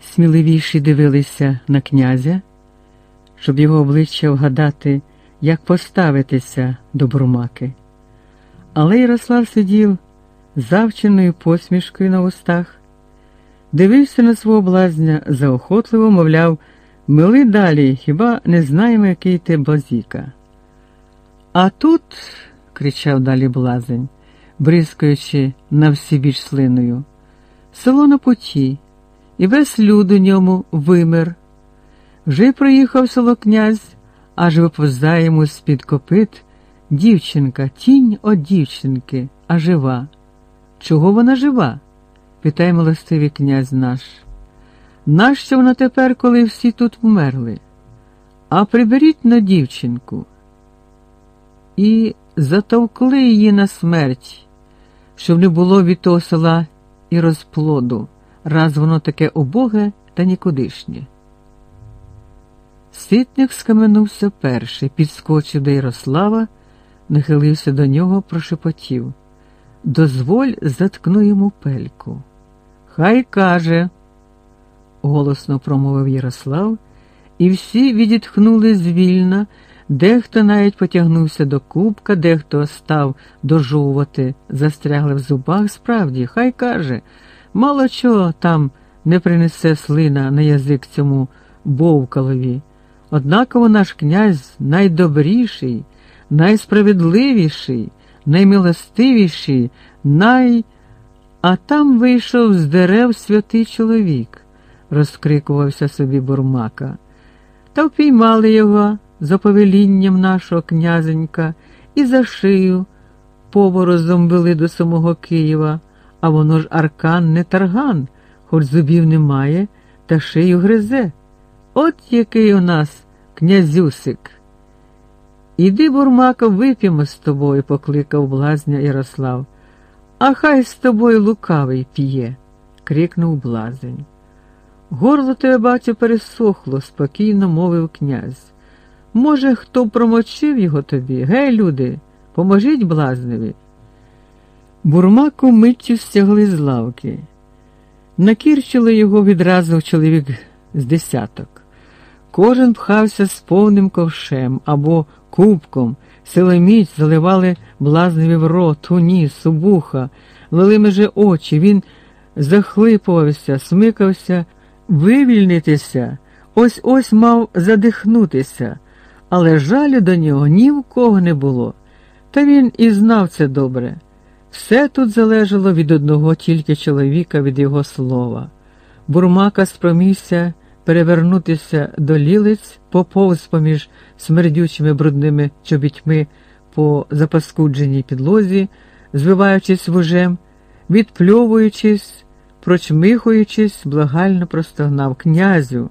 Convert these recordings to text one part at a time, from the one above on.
сміливіші дивилися на князя, щоб його обличчя вгадати, як поставитися до бурмаки. Але Ярослав сидів завченою посмішкою на устах, дивився на свого блазня заохотливо, мовляв, мили далі, хіба не знаємо, який ти базіка. А тут, кричав далі блазень, бризкаючи на всі слиною, село на путі, і весь люд у ньому вимер. Вже проїхав село князь, аж виповзає з-під копит дівчинка, тінь от дівчинки, а жива. Чого вона жива? питає милостивий князь наш. Нащо вона тепер, коли всі тут вмерли? А приберіть на дівчинку. І затовкли її на смерть, щоб не було від того села і розплоду, раз воно таке убоге та нікудишнє. Ситник скаменувся перший, підскочив до Ярослава, нахилився до нього, прошепотів. Дозволь, заткну йому пельку. Хай каже, голосно промовив Ярослав, і всі відітхнули звільно, дехто навіть потягнувся до кубка, дехто став дожовувати, застрягли в зубах. Справді, хай каже, мало чого там не принесе слина на язик цьому бовкалові. Однаково наш князь найдобріший, найсправедливіший, наймилостивіший, най. А там вийшов з дерев святий чоловік, розкрикувався собі бурмака. Та впіймали його за повелінням нашого князенька і за шию поворозом вели до самого Києва, а воно ж аркан не тарган, хоч зубів немає, та шию гризе. От який у нас князюсик. Іди, бурмака, вип'ємо з тобою, покликав блазня Ярослав. А хай з тобою лукавий п'є, крикнув блазень. Горло тебе, бачу, пересохло, спокійно мовив князь. Може, хто промочив його тобі? Гей, люди, поможіть блазневі. Бурмаку миттю стягли з лавки. Накірчили його відразу чоловік з десяток. Кожен пхався з повним ковшем або кубком, силоміць заливали блазневі в рот, у ніс, у вуха, лили меже очі, він захлипувався, смикався, вивільнитися, ось ось мав задихнутися, але жалю до нього ні в кого не було. Та він і знав це добре. Все тут залежало від одного тільки чоловіка, від його слова. Бурмака спромігся перевернутися до лілиць, поповз поміж смердючими брудними чобітьми по запаскудженій підлозі, звиваючись вужем, відпльовуючись, прочмихуючись, благально простогнав князю.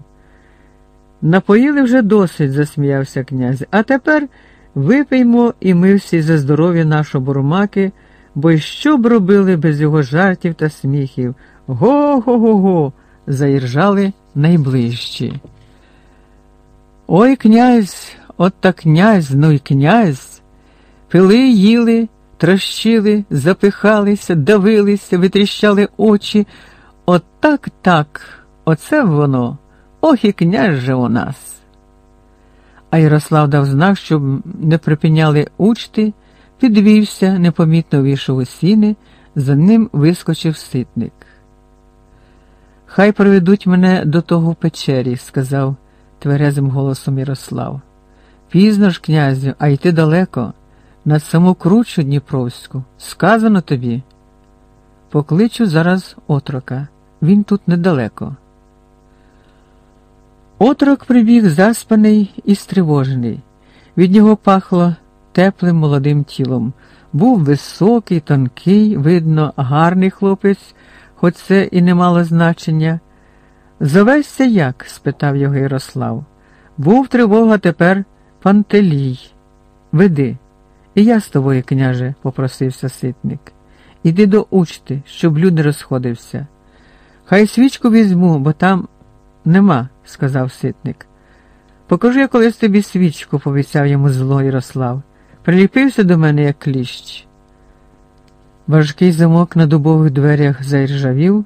Напоїли вже досить, засміявся князь, а тепер випиймо і ми всі за здоров'я нашого бурмаки, бо що б робили без його жартів та сміхів? Го-го-го-го! заіржали найближчі. Ой князь, от та князь, ну й князь. Пили, їли, трощили, запихалися, давилися, витріщали очі. От так так, оце воно, ох і князь же у нас. А Ярослав дав знак, щоб не припиняли учти, підвівся, непомітно вийшов у сіни, за ним вискочив ситник. Хай проведуть мене до того в печері, сказав тверезим голосом Ярослав. Пізно ж, князю, а йти далеко, на саму кручу Дніпровську. Сказано тобі. Покличу зараз отрока. Він тут недалеко. Отрок прибіг заспаний і стривожений. Від нього пахло теплим молодим тілом. Був високий, тонкий, видно, гарний хлопець хоч це і не мало значення. Зовешся як? спитав його Ярослав. Був тривога тепер Пантелій. Веди. І я з тобою, княже, попросився ситник. Іди до учти, щоб люд розходився. Хай свічку візьму, бо там нема, сказав ситник. Покажи я колись тобі свічку, повісяв йому зло Ярослав. Приліпився до мене, як кліщ. Важкий замок на дубових дверях заіржавів,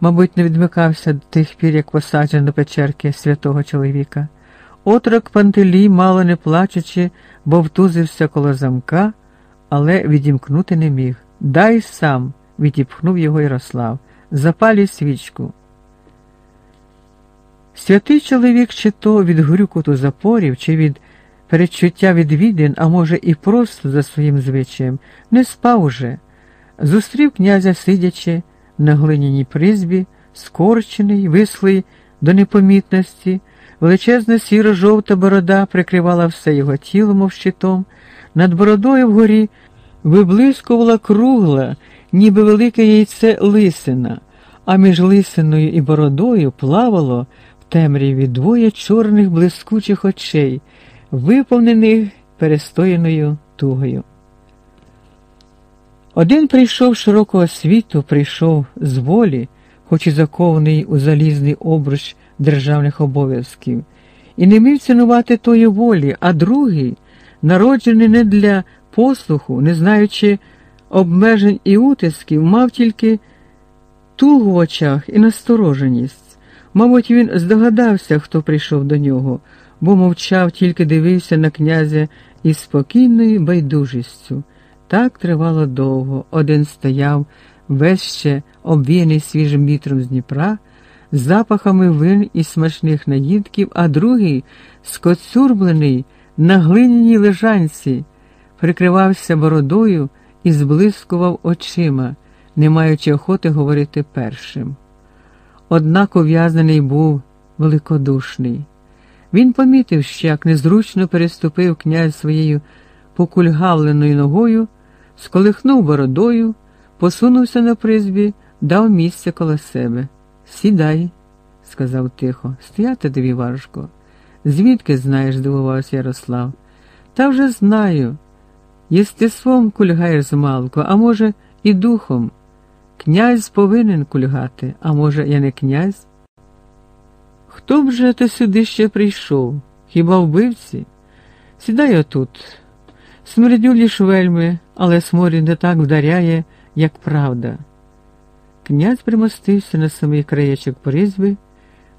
мабуть, не відмикався до тих пір, як посаджен до печерки святого чоловіка. Отрок Пантелій, мало не плачучи, бовтузився коло замка, але відімкнути не міг. Дай сам, відіпхнув його Ярослав. Запалюй свічку. Святий чоловік, чи то від грюкоту запорів, чи від передчуття відвідин, а може, і просто за своїм звичаєм, не спав уже. Зустрів князя, сидячи на глиняній призбі, скорчений, вислий до непомітності, величезна сіро жовта борода прикривала все його тіло, мов щитом, над бородою вгорі виблискувала кругла, ніби велике яйце лисина, а між лисиною і бородою плавало в темряві двоє чорних блискучих очей, виповнених перестояною тугою. Один прийшов широкого світу, прийшов з волі, хоч і закований у залізний обруч державних обов'язків, і не міг цінувати тої волі, а другий, народжений не для послуху, не знаючи обмежень і утисків, мав тільки тугу в очах і настороженість. Мабуть, він здогадався, хто прийшов до нього, бо мовчав, тільки дивився на князя із спокійною байдужістю. Так тривало довго. Один стояв, весь ще обвіяний свіжим вітром з Дніпра, запахами вин і смачних наїдків, а другий, скоцюрблений на глиняній лежанці, прикривався бородою і зблискував очима, не маючи охоти говорити першим. Однак ув'язнений був великодушний. Він помітив, що як незручно переступив князь своєю покульгавленою ногою, сколихнув бородою, посунувся на призбі, дав місце коло себе. Сідай, сказав тихо, стояти тобі важко. Звідки знаєш, здивувався Ярослав. Та вже знаю. Єстеством кульгаєш змалку, а може, і духом. Князь повинен кульгати, а може, я не князь? Хто б же то сюди ще прийшов? Хіба вбивці? Сідай отут. Смердюлі вельми, але сморід не так вдаряє, як правда. Князь примостився на самий краєчок призби,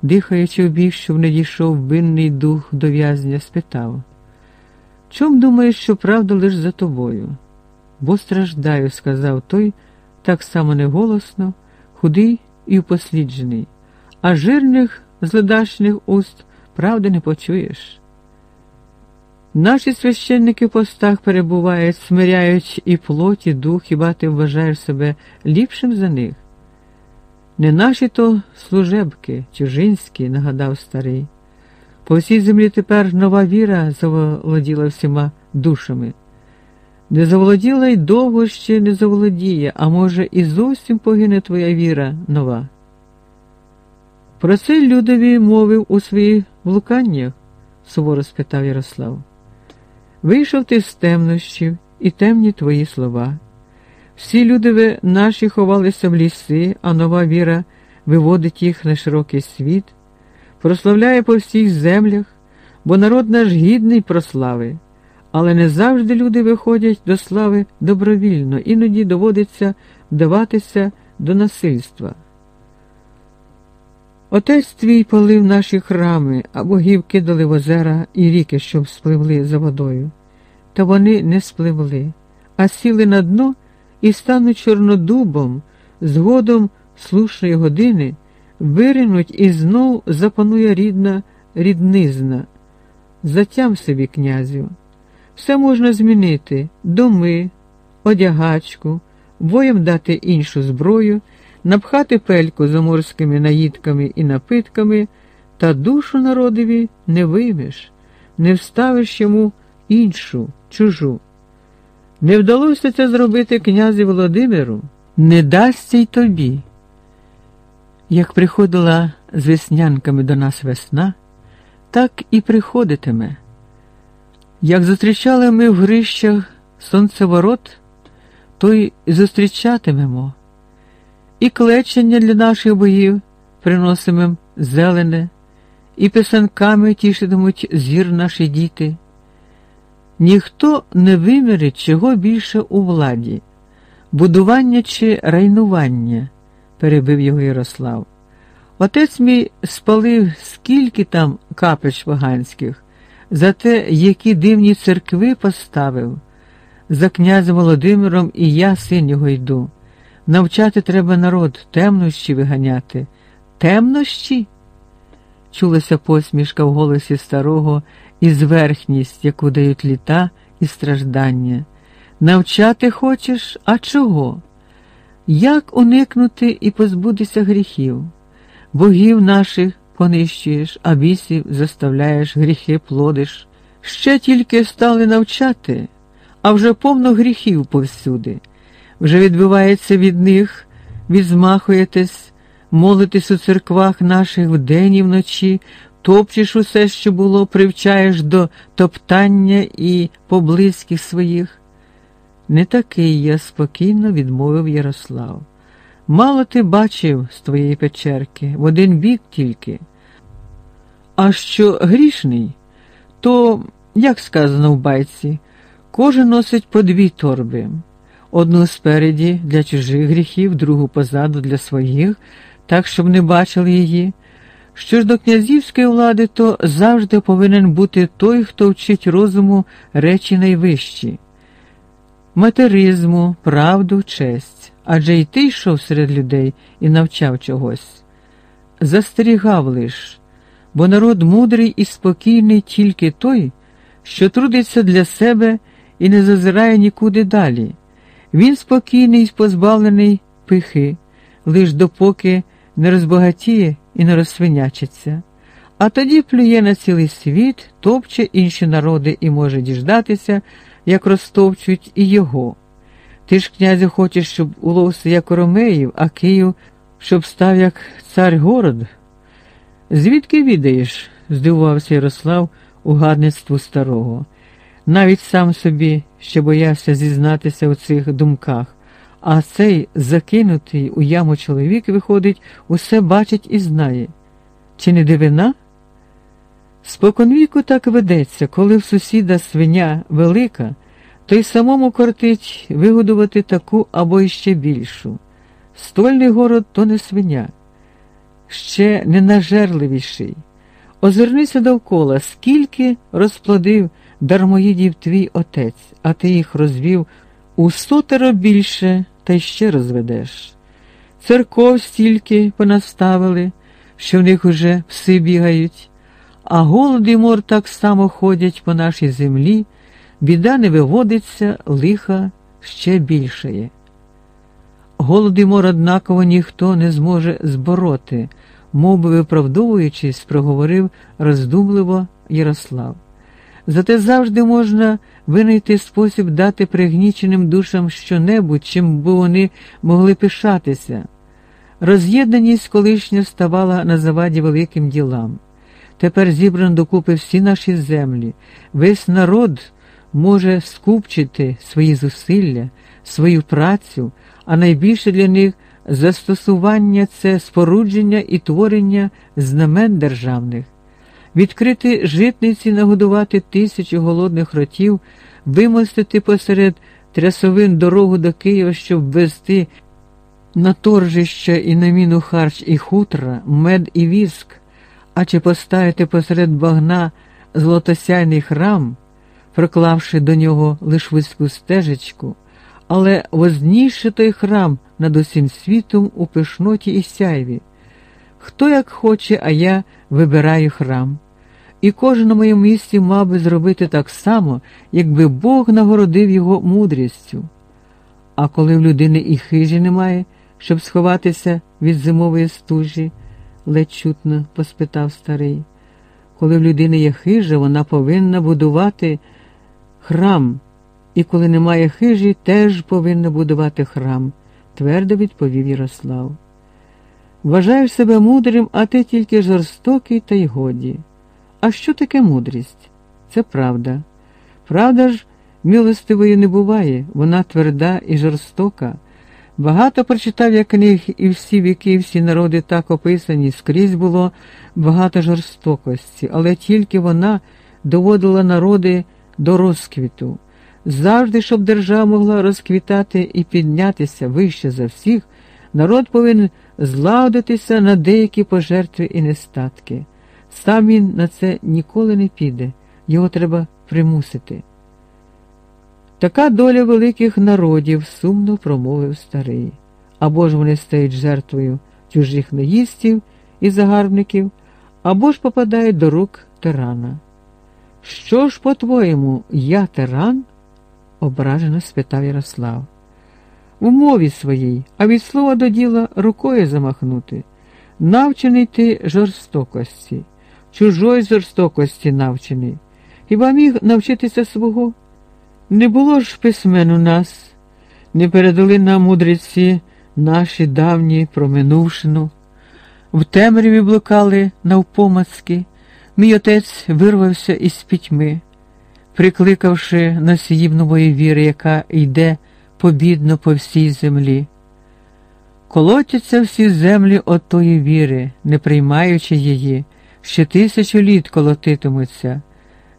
дихаючи в бік, щоб не дійшов винний дух до в'язня, спитав Чом думаєш, що правда лиш за тобою? Бо страждаю, сказав той, так само неголосно, худий і упосліджений, а жирних зледашних уст правди не почуєш. Наші священники в постах перебувають, смиряють і плоті, дух, хіба ти вважаєш себе ліпшим за них? Не наші то служебки, чужинські, нагадав старий. По всій землі тепер нова віра заволоділа всіма душами. Не заволоділа й довго ще не заволодіє, а може, і зовсім погине твоя віра нова. Про це людові мовив у своїх влуканнях, суворо спитав Ярослав. Вийшов ти з темнощів і темні твої слова. Всі люди наші ховалися в ліси, а нова віра виводить їх на широкий світ, прославляє по всіх землях, бо народ наш гідний прослави, але не завжди люди виходять до слави добровільно, іноді доводиться вдаватися до насильства. Отець твій палив наші храми, а богів кидали в озера і ріки, щоб спливли за водою. Та вони не спливли, а сіли на дно і стануть чорнодубом, згодом слушної години, виринуть і знов запанує рідна ріднизна. Затям собі, князю. Все можна змінити доми, одягачку, воєм дати іншу зброю напхати пельку заморськими наїдками і напитками, та душу народові не виймеш, не вставиш йому іншу, чужу. Не вдалося це зробити князю Володимиру, не дасться й тобі. Як приходила з веснянками до нас весна, так і приходитиме. Як зустрічали ми в грищах сонцеворот, то й зустрічатимемо. І клечення для наших боїв приносимо зелене, і писанками тішитимуть зір наші діти. Ніхто не вимірить чого більше у владі, будування чи райнування, перебив його Ярослав. Отець мій спалив скільки там капеч поганських, за те, які дивні церкви поставив. За князем Володимиром і я, син його, йду. Навчати треба народ, темнощі виганяти. Темнощі? Чулася посмішка в голосі старого і зверхність, яку дають літа і страждання. Навчати хочеш, а чого? Як уникнути і позбутися гріхів? Богів наших понищуєш, а бісів заставляєш, гріхи плодиш. Ще тільки стали навчати, а вже повно гріхів повсюди. Вже відбивається від них, відзмахуєтесь, молитесь у церквах наших вдень і вночі, топчеш усе, що було, привчаєш до топтання і поблизьких своїх. Не такий я спокійно відмовив Ярослав. Мало ти бачив з твоєї печерки, в один бік тільки. А що грішний, то, як сказано в байці, кожен носить по дві торби одну спереді для чужих гріхів, другу позаду для своїх, так, щоб не бачили її. Що ж до князівської влади, то завжди повинен бути той, хто вчить розуму речі найвищі материзму, правду, честь. Адже й ти йшов серед людей і навчав чогось. Застерігав лиш, бо народ мудрий і спокійний тільки той, що трудиться для себе і не зазирає нікуди далі. Він спокійний і позбавлений пихи, лиш допоки не розбагатіє і не розсвинячиться, а тоді плює на цілий світ, топче інші народи і може діждатися, як розтовчують і його. Ти ж, князю, хочеш, щоб уловся як Ромеїв, а Київ, щоб став як цар город. Звідки відаєш? здивувався Ярослав у гадництву старого. Навіть сам собі ще боявся зізнатися у цих думках, а цей закинутий у яму чоловік, виходить, усе бачить і знає. Чи не дивина? Споконвіку так ведеться, коли в сусіда свиня велика, то й самому кортить вигодувати таку або іще більшу. Стольний город то не свиня, ще ненажерливіший. Озирнися довкола, скільки розплодив дармоїдів твій отець, а ти їх розвів у сотеро більше та й ще розведеш. Церков стільки понаставили, що в них уже пси бігають, а голод і мор так само ходять по нашій землі, біда не виводиться, лиха ще більшає. Голод і мор, однаково, ніхто не зможе збороти, мов би виправдовуючись, проговорив роздумливо Ярослав. Зате завжди можна винайти спосіб дати пригніченим душам щонебудь, чим би вони могли пишатися. Роз'єднаність колишня ставала на заваді великим ділам. Тепер зібрано докупи всі наші землі, весь народ може скупчити свої зусилля, свою працю, а найбільше для них застосування це спорудження і творення знамен державних відкрити житниці, нагодувати тисячі голодних ротів, вимостити посеред трясовин дорогу до Києва, щоб ввести на торжище і на міну харч і хутра, мед і віск, а чи поставити посеред багна злотосяйний храм, проклавши до нього лиш вузьку стежечку, але возніше той храм над усім світом у пишноті і сяйві. Хто як хоче, а я вибираю храм і кожен на моєму місці мав би зробити так само, якби Бог нагородив його мудрістю. А коли в людини і хижі немає, щоб сховатися від зимової стужі, ледь чутно поспитав старий. Коли в людини є хижа, вона повинна будувати храм, і коли немає хижі, теж повинна будувати храм, твердо відповів Ярослав. Вважаєш себе мудрим, а ти тільки жорстокий та й годі. А що таке мудрість? Це правда. Правда ж, милостивої не буває, вона тверда і жорстока. Багато прочитав я книг, і всі віки, і всі народи так описані, скрізь було багато жорстокості, але тільки вона доводила народи до розквіту. Завжди, щоб держава могла розквітати і піднятися вище за всіх, народ повинен зладитися на деякі пожертви і нестатки. Сам він на це ніколи не піде, його треба примусити. Така доля великих народів, сумно промовив старий. Або ж вони стають жертвою чужих наїстів і загарбників, або ж попадають до рук тирана. Що ж, по-твоєму, я тиран? ображено спитав Ярослав. У мові своїй, а від слова до діла рукою замахнути. Навчений ти жорстокості, чужої жорстокості навчений. Хіба міг навчитися свого? Не було ж письмен у нас, не передали нам мудреці наші давні про минувшину. В темряві блукали навпомацки, мій отець вирвався із пітьми, прикликавши носіїв нової віри, яка йде побідно по всій землі. Колотяться всі землі отої віри, не приймаючи її, ще тисячу літ колотитимуться.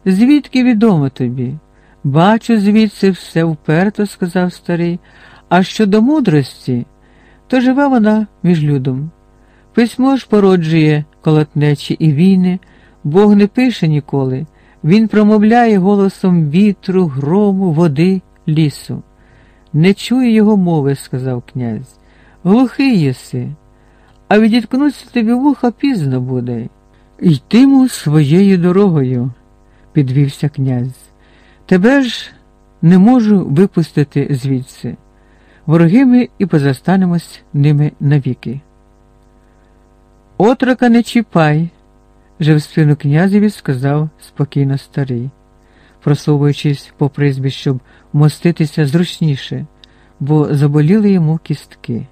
Звідки відомо тобі? Бачу, звідси все вперто, сказав старий, а щодо мудрості, то живе вона між людом. Письмо ж породжує колотнечі і війни, Бог не пише ніколи, Він промовляє голосом вітру, грому, води, лісу. Не чує його мови, сказав князь. Глухий єси, а відіткнуться тобі вуха пізно буде. Йтиму своєю дорогою, підвівся князь. Тебе ж не можу випустити звідси. Вороги ми і позастанемось ними навіки. Отрока не чіпай, в спину князеві сказав спокійно старий, просовуючись по призбі, щоб моститися зручніше, бо заболіли йому кістки.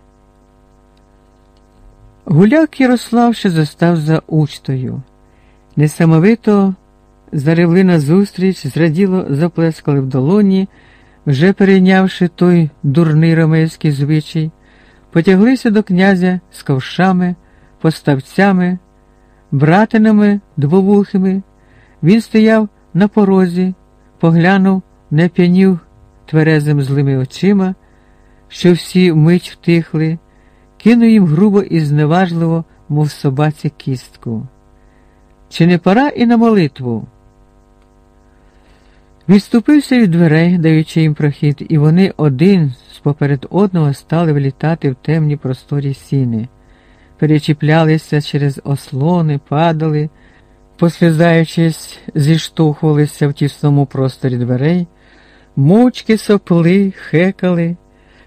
Гуляк Ярослав ще застав за учтою. Несамовито заревли назустріч, зраділо заплескали в долоні, вже перейнявши той дурний ромейський звичай, потяглися до князя з ковшами, поставцями, братинами двовухими. Він стояв на порозі, поглянув, не п'янів тверезим злими очима, що всі мить втихли, кинув їм грубо і зневажливо, мов собаці кістку. Чи не пора і на молитву? Відступився від дверей, даючи їм прохід, і вони один споперед одного стали влітати в темні просторі сіни, перечіплялися через ослони, падали, послізаючись, зіштовхувалися в тісному просторі дверей, мовчки сопли, хекали,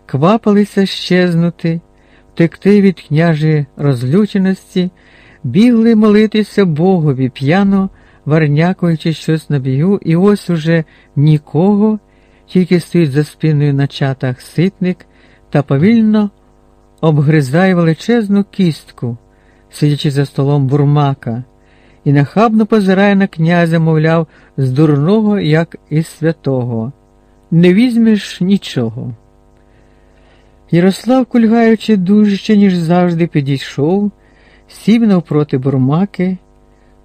квапалися щезнути, втекти від княжої розлюченості, бігли молитися Богові п'яно варнякуючи щось на бігу, і ось уже нікого, тільки стоїть за спиною на чатах ситник та повільно обгризає величезну кістку, сидячи за столом бурмака, і нахабно позирає на князя, мовляв, з дурного, як із святого. Не візьмеш нічого. Ярослав, кульгаючи дужче, ніж завжди, підійшов, сів навпроти бурмаки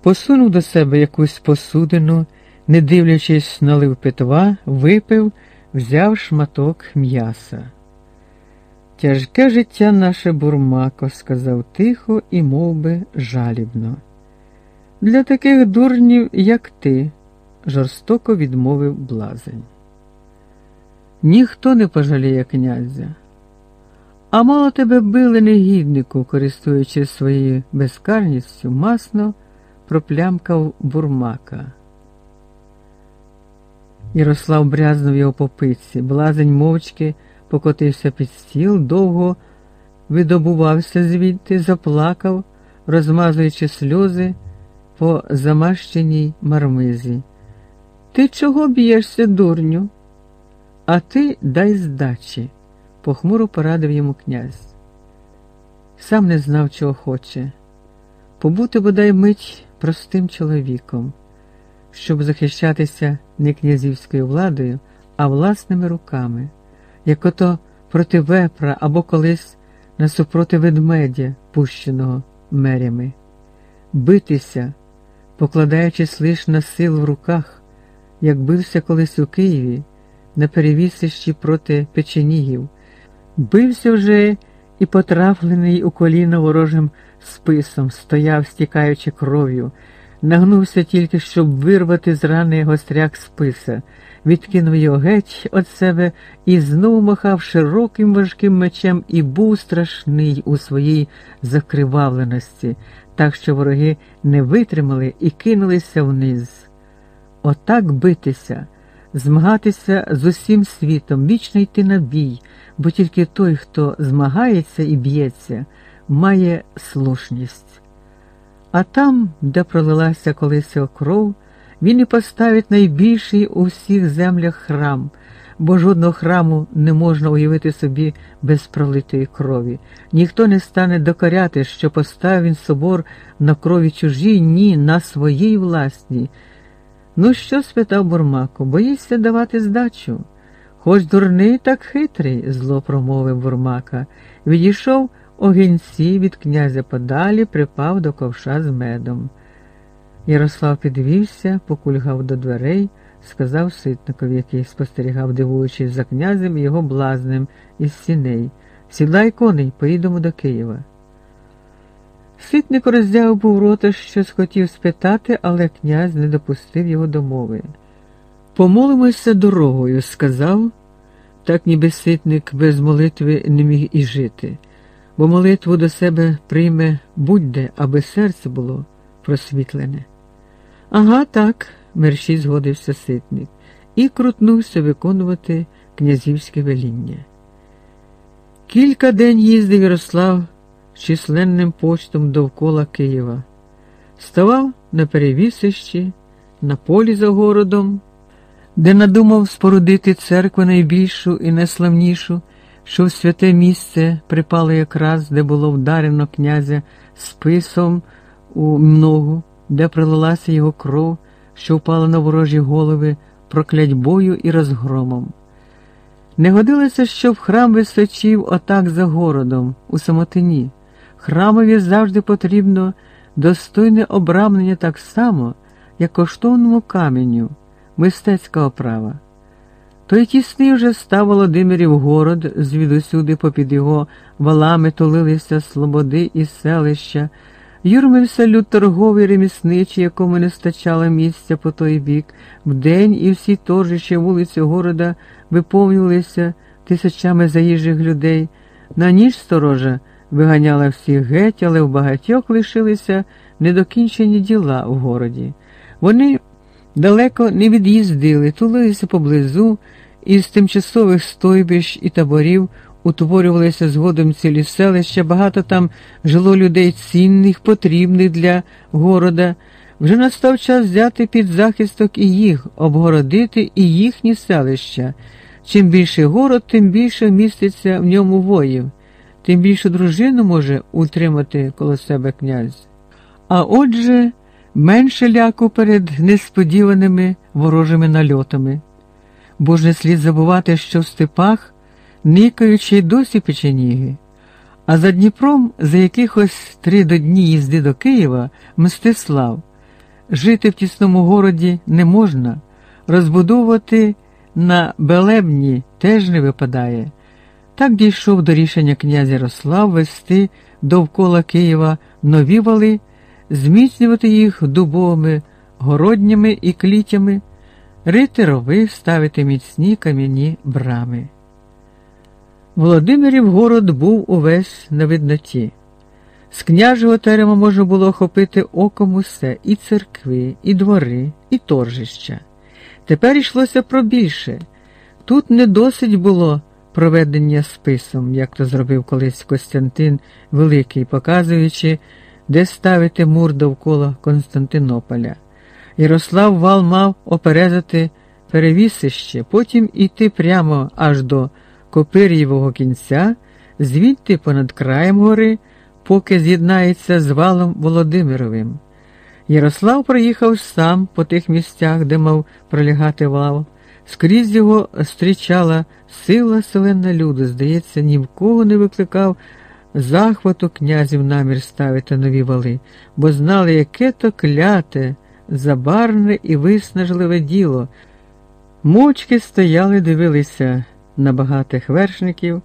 посунув до себе якусь посудину, не дивлячись, налив питва, випив, взяв шматок м'яса. Тяжке життя наше бурмако, сказав тихо і мов би, жалібно. Для таких дурнів, як ти, жорстоко відмовив блазень. Ніхто не пожаліє князя. А мало тебе били негіднику, користуючись своєю безкарністю, масно проплямкав бурмака. Ярослав брязнув його по пиці, блазень мовчки покотився під стіл, довго видобувався звідти, заплакав, розмазуючи сльози по замащеній мармизі. Ти чого б'єшся, дурню? А ти дай здачі, похмуро порадив йому князь. Сам не знав, чого хоче. Побути бодай мить простим чоловіком, щоб захищатися не князівською владою, а власними руками, як ото проти вепра або колись насупроти ведмедя, пущеного мерями, битися, покладаючись лиш на сил в руках, як бився колись у Києві на перевісищі проти печенігів, бився вже і потраплений у коліно ворожим списом, стояв, стікаючи кров'ю, нагнувся тільки, щоб вирвати з рани гостряк списа, відкинув його геть від себе і знову махав широким важким мечем і був страшний у своїй закривавленості, так що вороги не витримали і кинулися вниз. Отак битися змагатися з усім світом, вічно йти на бій, бо тільки той, хто змагається і б'ється, має слушність. А там, де пролилася колись кров, він і поставить найбільший у всіх землях храм, бо жодного храму не можна уявити собі без пролитої крові. Ніхто не стане докоряти, що поставив він собор на крові чужій, ні, на своїй власній. Ну, що? спитав Бурмако, боїшся давати здачу? Хоч дурний, так хитрий, зло промовив Бурмака. Відійшов огінці від князя подалі, припав до ковша з медом. Ярослав підвівся, покульгав до дверей, сказав ситникові, який спостерігав, дивуючись за князем і його блазнем із сіней. Сідай коней, поїдемо до Києва. Ситник роздяв був рота, щось хотів спитати, але князь не допустив його до мови. Помолимося дорогою, сказав, так ніби ситник без молитви не міг і жити, бо молитву до себе прийме будь-де, аби серце було просвітлене. Ага, так, мерщій згодився ситник, і крутнувся виконувати князівське веління. Кілька день їздив Ярослав численним почтом довкола Києва, ставав на перевісищі, на полі за городом, де надумав спорудити церкву найбільшу і найславнішу, що в святе місце припало якраз, де було вдарено князя списом у ногу, де пролилася його кров, що впала на ворожі голови проклятьбою і розгромом. Не годилося, щоб храм височив отак за городом, у самотині. Храмові завжди потрібно достойне обрамлення так само, як коштовному каменю, мистецька оправа. Той тісний вже став Володимирів город, звідусюди попід його валами тулилися слободи і селища, юрмився люд торговий ремісничий, якому не стачало місця по той бік, вдень і всі торжища вулиці города виповнювалися тисячами заїжджих людей, на ніч сторожа виганяла всіх геть, але в багатьох лишилися недокінчені діла в городі. Вони далеко не від'їздили, тулилися поблизу, і з тимчасових стойбищ і таборів утворювалися згодом цілі селища, багато там жило людей цінних, потрібних для города. Вже настав час взяти під захисток і їх, обгородити і їхні селища. Чим більше город, тим більше міститься в ньому воїв тим більше дружину може утримати коло себе князь. А отже, менше ляку перед несподіваними ворожими нальотами, бо ж не слід забувати, що в степах никаючи й досі печеніги, а за Дніпром за якихось три до дні їзди до Києва Мстислав. Жити в тісному городі не можна, розбудовувати на Белебні теж не випадає. Так дійшов до рішення князя Ярослав вести довкола Києва нові вали, зміцнювати їх дубовими, городнями і клітями, рити рови, ставити міцні кам'яні брами. Володимирів город був увесь на видноті. З княжого терема можна було охопити оком усе і церкви, і двори, і торжища. Тепер йшлося про більше. Тут не досить було проведення списом, як то зробив колись Костянтин Великий, показуючи, де ставити мур довкола Константинополя. Ярослав Вал мав оперезати перевісище, потім іти прямо аж до Копир'євого кінця, звідти понад краєм гори, поки з'єднається з валом Володимировим. Ярослав проїхав сам по тих місцях, де мав пролягати вал. Скрізь його зустрічала сила селена люду, здається, ні в кого не викликав захвату князів намір ставити нові вали, бо знали, яке то кляте, забарне і виснажливе діло. Мочки стояли, дивилися на багатих вершників,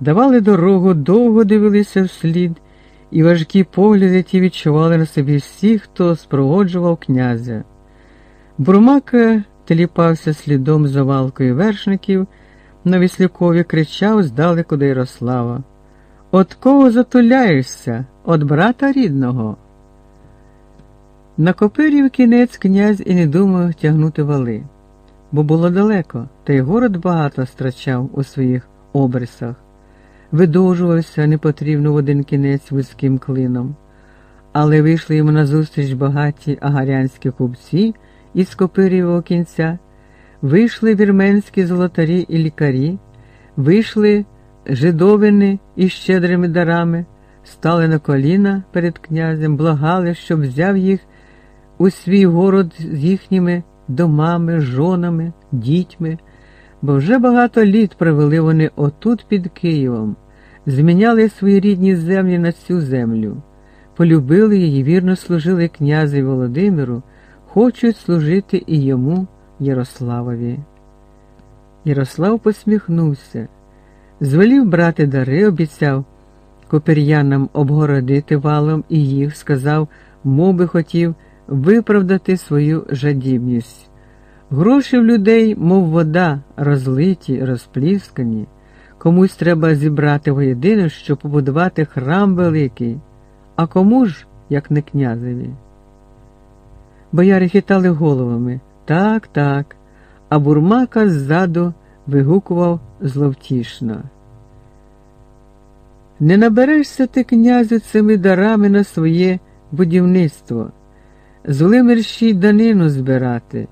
давали дорогу, довго дивилися вслід, і важкі погляди ті відчували на собі всі, хто спроводжував князя. Бурмака теліпався слідом за валкою вершників, на Віслюкові кричав здалеку до Ярослава. От кого затуляєшся? От брата рідного. На Копирів кінець князь і не думав тягнути вали, бо було далеко, та й город багато страчав у своїх обрисах, видовжувався непотрібно в один кінець вузьким клином, але вийшли йому назустріч багаті агарянські купці із Копирівого кінця, вийшли вірменські золотарі і лікарі, вийшли жидовини із щедрими дарами, стали на коліна перед князем, благали, щоб взяв їх у свій город з їхніми домами, жонами, дітьми, бо вже багато літ провели вони отут під Києвом, зміняли свої рідні землі на цю землю, полюбили її, вірно служили князі Володимиру, хочуть служити і йому, Ярославові. Ярослав посміхнувся, звелів брати дари, обіцяв копер'янам обгородити валом і їх, сказав, мов би хотів виправдати свою жадібність. Гроші в людей, мов вода, розлиті, розпліскані. Комусь треба зібрати воєдино, щоб побудувати храм великий, а кому ж, як не князеві. Бояри хитали головами так, так, а бурмака ззаду вигукував зловтішно. Не наберешся ти, князю, цими дарами на своє будівництво з мерщій данину збирати,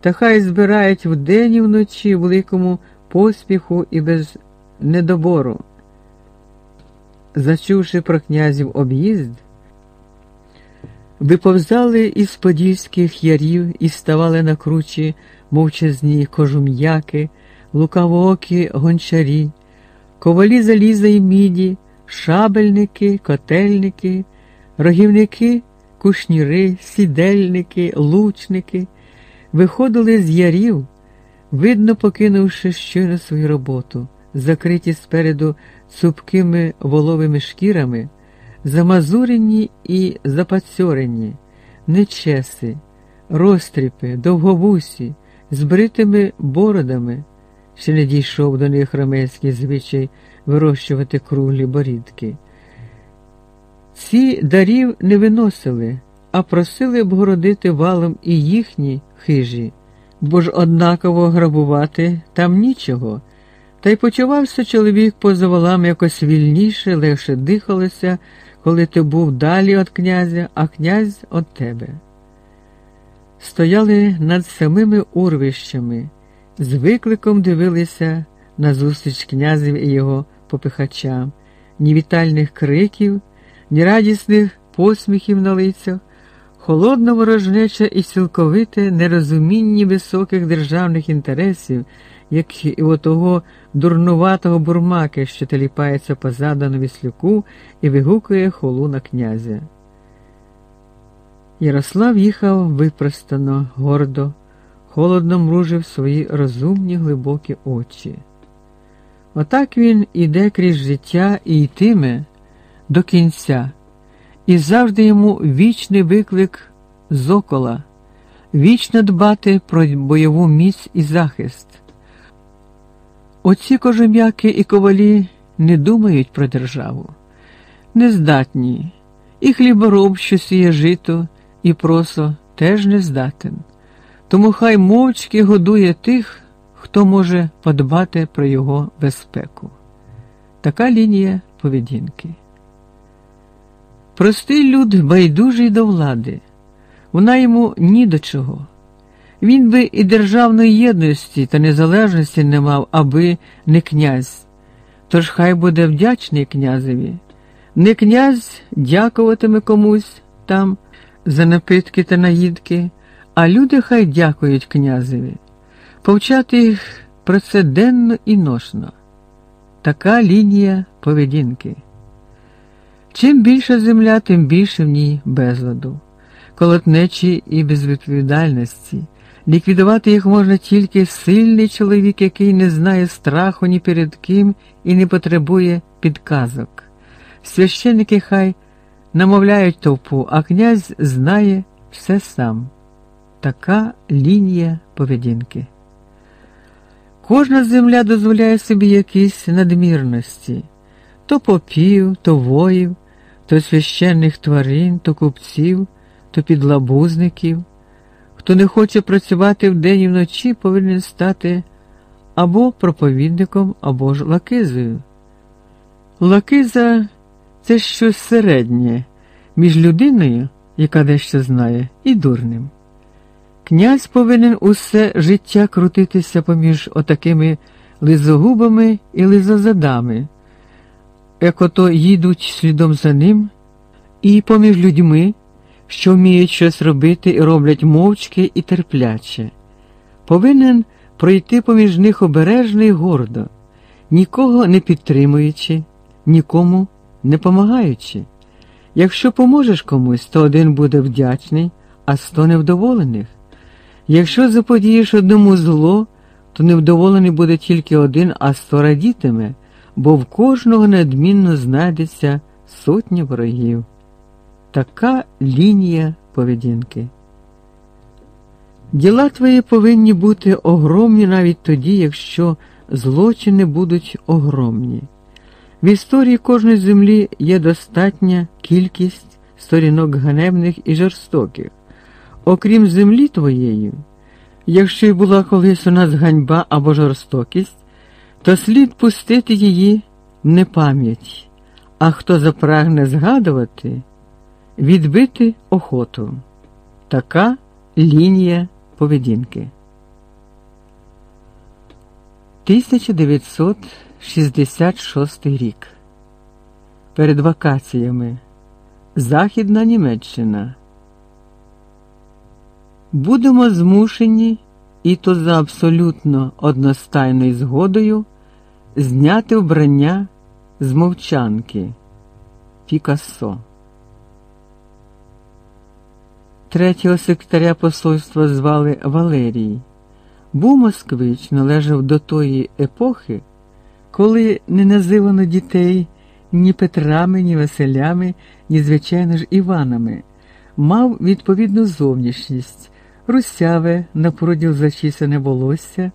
та хай збирають вдень і вночі великому поспіху і без недобору. Зачувши про князів об'їзд, виповзали із подільських ярів і ставали на кручі мовчазні кожум'яки, лукавоокі гончарі, ковалі заліза й міді, шабельники, котельники, рогівники кушніри, сідельники, лучники. Виходили з ярів, видно покинувши щойно свою роботу, закриті спереду цупкими воловими шкірами, замазурені і запацьорені, нечеси, розтріпи, довговусі, з бритими бородами, ще не дійшов до них ромейський звичай вирощувати круглі борідки. Ці дарів не виносили, а просили обгородити валом і їхні хижі, бо ж однаково грабувати там нічого. Та й почувався чоловік поза валами якось вільніше, легше дихалося, коли ти був далі від князя, а князь від тебе. Стояли над самими урвищами, з викликом дивилися на зустріч князів і його попихачам, ні вітальних криків ні радісних посміхів на лицях, холодна ворожнеча і цілковите нерозуміння високих державних інтересів, як і у того дурнуватого бурмаки, що теліпається позаду на віслюку і вигукує холу на князя. Ярослав їхав випростано, гордо, холодно мружив свої розумні глибокі очі. Отак він іде крізь життя і йтиме до кінця, і завжди йому вічний виклик зокола, вічно дбати про бойову міць і захист. Оці кожем'яки і ковалі не думають про державу, нездатні, і хлібороб, що сіє жито, і просо теж не здатен. Тому хай мовчки годує тих, хто може подбати про його безпеку. Така лінія поведінки. Простий люд байдужий до влади, вона йому ні до чого. Він би і державної єдності та незалежності не мав, аби не князь. Тож хай буде вдячний князеві. Не князь дякуватиме комусь там за напитки та наїдки, а люди хай дякують князеві, повчати їх про це денно і ношно. Така лінія поведінки. Чим більша земля, тим більше в ній безладу, колотнечі і безвідповідальності, Ліквідувати їх можна тільки сильний чоловік, який не знає страху ні перед ким і не потребує підказок. Священники хай намовляють товпу, а князь знає все сам. Така лінія поведінки. Кожна земля дозволяє собі якісь надмірності то попів, то воїв, то священних тварин, то купців, то підлабузників. Хто не хоче працювати вдень і вночі, повинен стати або проповідником, або ж лакизою. Лакиза це щось середнє між людиною, яка дещо знає, і дурним. Князь повинен усе життя крутитися поміж отакими лизогубами і лизозадами, як ото їдуть слідом за ним, і поміж людьми, що вміють щось робити і роблять мовчки і терпляче. Повинен пройти поміж них обережно і гордо, нікого не підтримуючи, нікому не помагаючи. Якщо поможеш комусь, то один буде вдячний, а сто невдоволених. Якщо заподієш одному зло, то невдоволений буде тільки один, а сто радітиме, бо в кожного неодмінно знайдеться сотня ворогів. Така лінія поведінки. Діла твої повинні бути огромні навіть тоді, якщо злочини будуть огромні. В історії кожної землі є достатня кількість сторінок ганебних і жорстоких. Окрім землі твоєї, якщо й була колись у нас ганьба або жорстокість, то слід пустити її в непам'ять, а хто запрагне згадувати, відбити охоту. Така лінія поведінки. 1966 рік. Перед вакаціями Західна Німеччина. Будемо змушені, і то за абсолютно одностайною згодою, зняти вбрання з мовчанки Пікассо. Третього секретаря посольства звали Валерій. Був москвич належав до тої епохи, коли не називано дітей ні Петрами, ні Василями, ні, звичайно ж, Іванами, мав відповідну зовнішність, русяве, на проділ зачісане волосся,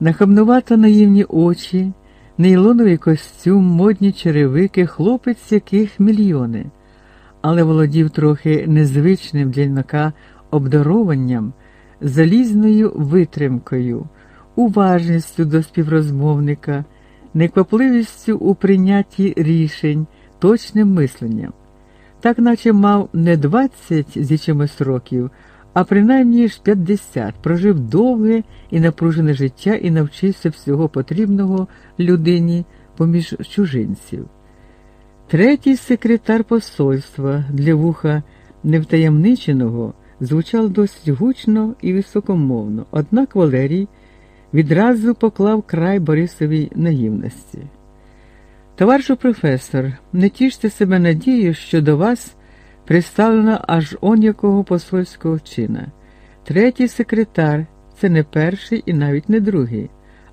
нахабнувато наївні очі, нейлоновий костюм, модні черевики, хлопець, яких мільйони, але володів трохи незвичним для юнака обдарованням залізною витримкою, уважністю до співрозмовника, неквапливістю у прийнятті рішень, точним мисленням. Так наче мав не 20 зі чимось років, а принаймні ж 50, прожив довге і напружене життя і навчився всього потрібного людині поміж чужинців. Третій секретар посольства для вуха невтаємниченого звучав досить гучно і високомовно, однак Валерій відразу поклав край Борисовій наївності. Товаришу професор, не тіште себе надією, що до вас приставлено аж он якого посольського чина. Третій секретар це не перший і навіть не другий.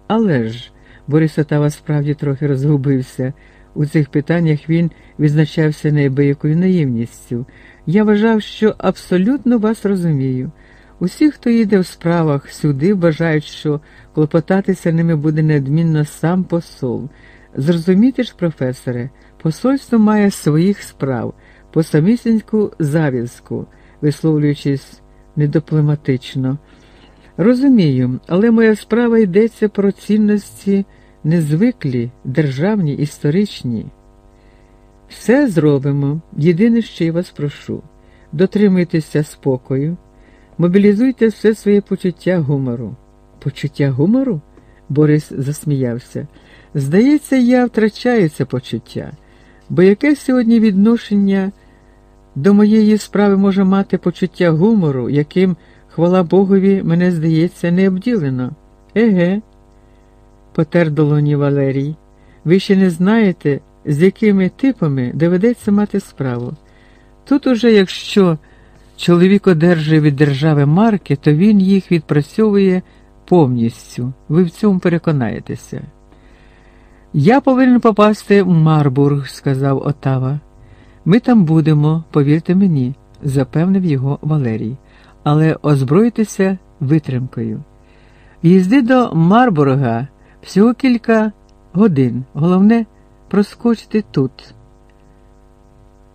Але ж, Борис Отава справді трохи розгубився. У цих питаннях він відзначався неабиякою наївністю. Я вважав, що абсолютно вас розумію. Усі, хто їде в справах сюди, вважають, що клопотатися ними буде неодмінно сам посол. Зрозуміти ж, професоре, посольство має своїх справ, по самісіньку зав'язку, висловлюючись недипломатично. Розумію, але моя справа йдеться про цінності незвиклі, державні, історичні. Все зробимо. Єдине, що я вас прошу, дотримуйтеся спокою, мобілізуйте все своє почуття гумору. Почуття гумору? Борис засміявся. Здається, я втрачаю це почуття, бо яке сьогодні відношення до моєї справи може мати почуття гумору, яким, хвала Богові, мене здається, не обділено. Еге, потер долоні Валерій. Ви ще не знаєте, з якими типами доведеться мати справу. Тут уже, якщо чоловік одержує від держави марки, то він їх відпрацьовує повністю. Ви в цьому переконаєтеся. Я повинен попасти в Марбург, сказав Отава. Ми там будемо, повірте мені, запевнив його Валерій, але озброїтеся витримкою. Їзди до Марбурга всього кілька годин. Головне проскочити тут.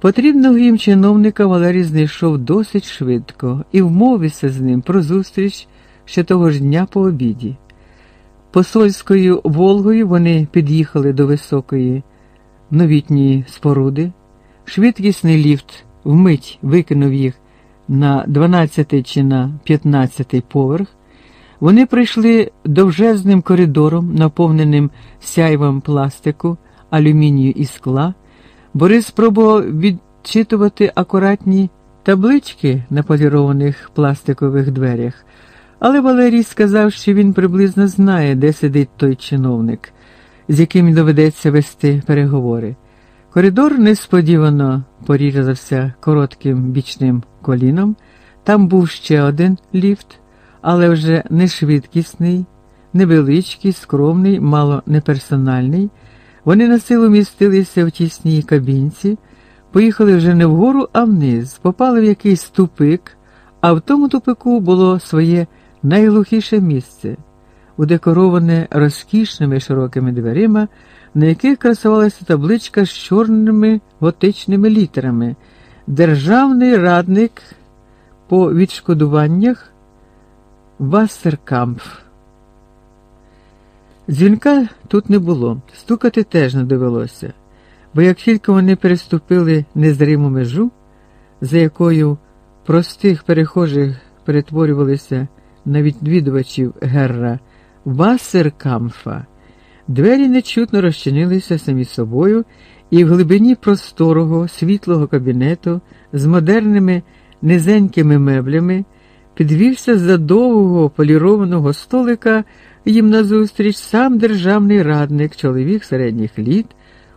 Потрібного їм чиновника Валерій знайшов досить швидко і вмовився з ним про зустріч ще того ж дня по обіді. Посольською Волгою вони під'їхали до високої новітньої споруди. Швидкісний ліфт вмить викинув їх на 12 чи на 15 поверх. Вони прийшли довжезним коридором, наповненим сяйвом пластику, алюмінію і скла. Борис спробував відчитувати акуратні таблички на полірованих пластикових дверях, але Валерій сказав, що він приблизно знає, де сидить той чиновник, з яким доведеться вести переговори. Коридор несподівано порізався коротким бічним коліном. Там був ще один ліфт, але вже не швидкісний, невеличкий, скромний, мало неперсональний. Вони на силу містилися в тісній кабінці, поїхали вже не вгору, а вниз, попали в якийсь тупик, а в тому тупику було своє найглухіше місце, удекороване розкішними широкими дверима, на яких красувалася табличка з чорними готичними літерами Державний радник по відшкодуваннях Вассеркампф. Дзвінка тут не було, стукати теж не довелося, бо як тільки вони переступили незриму межу, за якою простих перехожих перетворювалися на відвідувачів герра Вассеркамфа, двері нечутно розчинилися самі собою, і в глибині просторого, світлого кабінету з модерними низенькими меблями підвівся з-за довгого полірованого столика їм назустріч сам державний радник, чоловік середніх літ,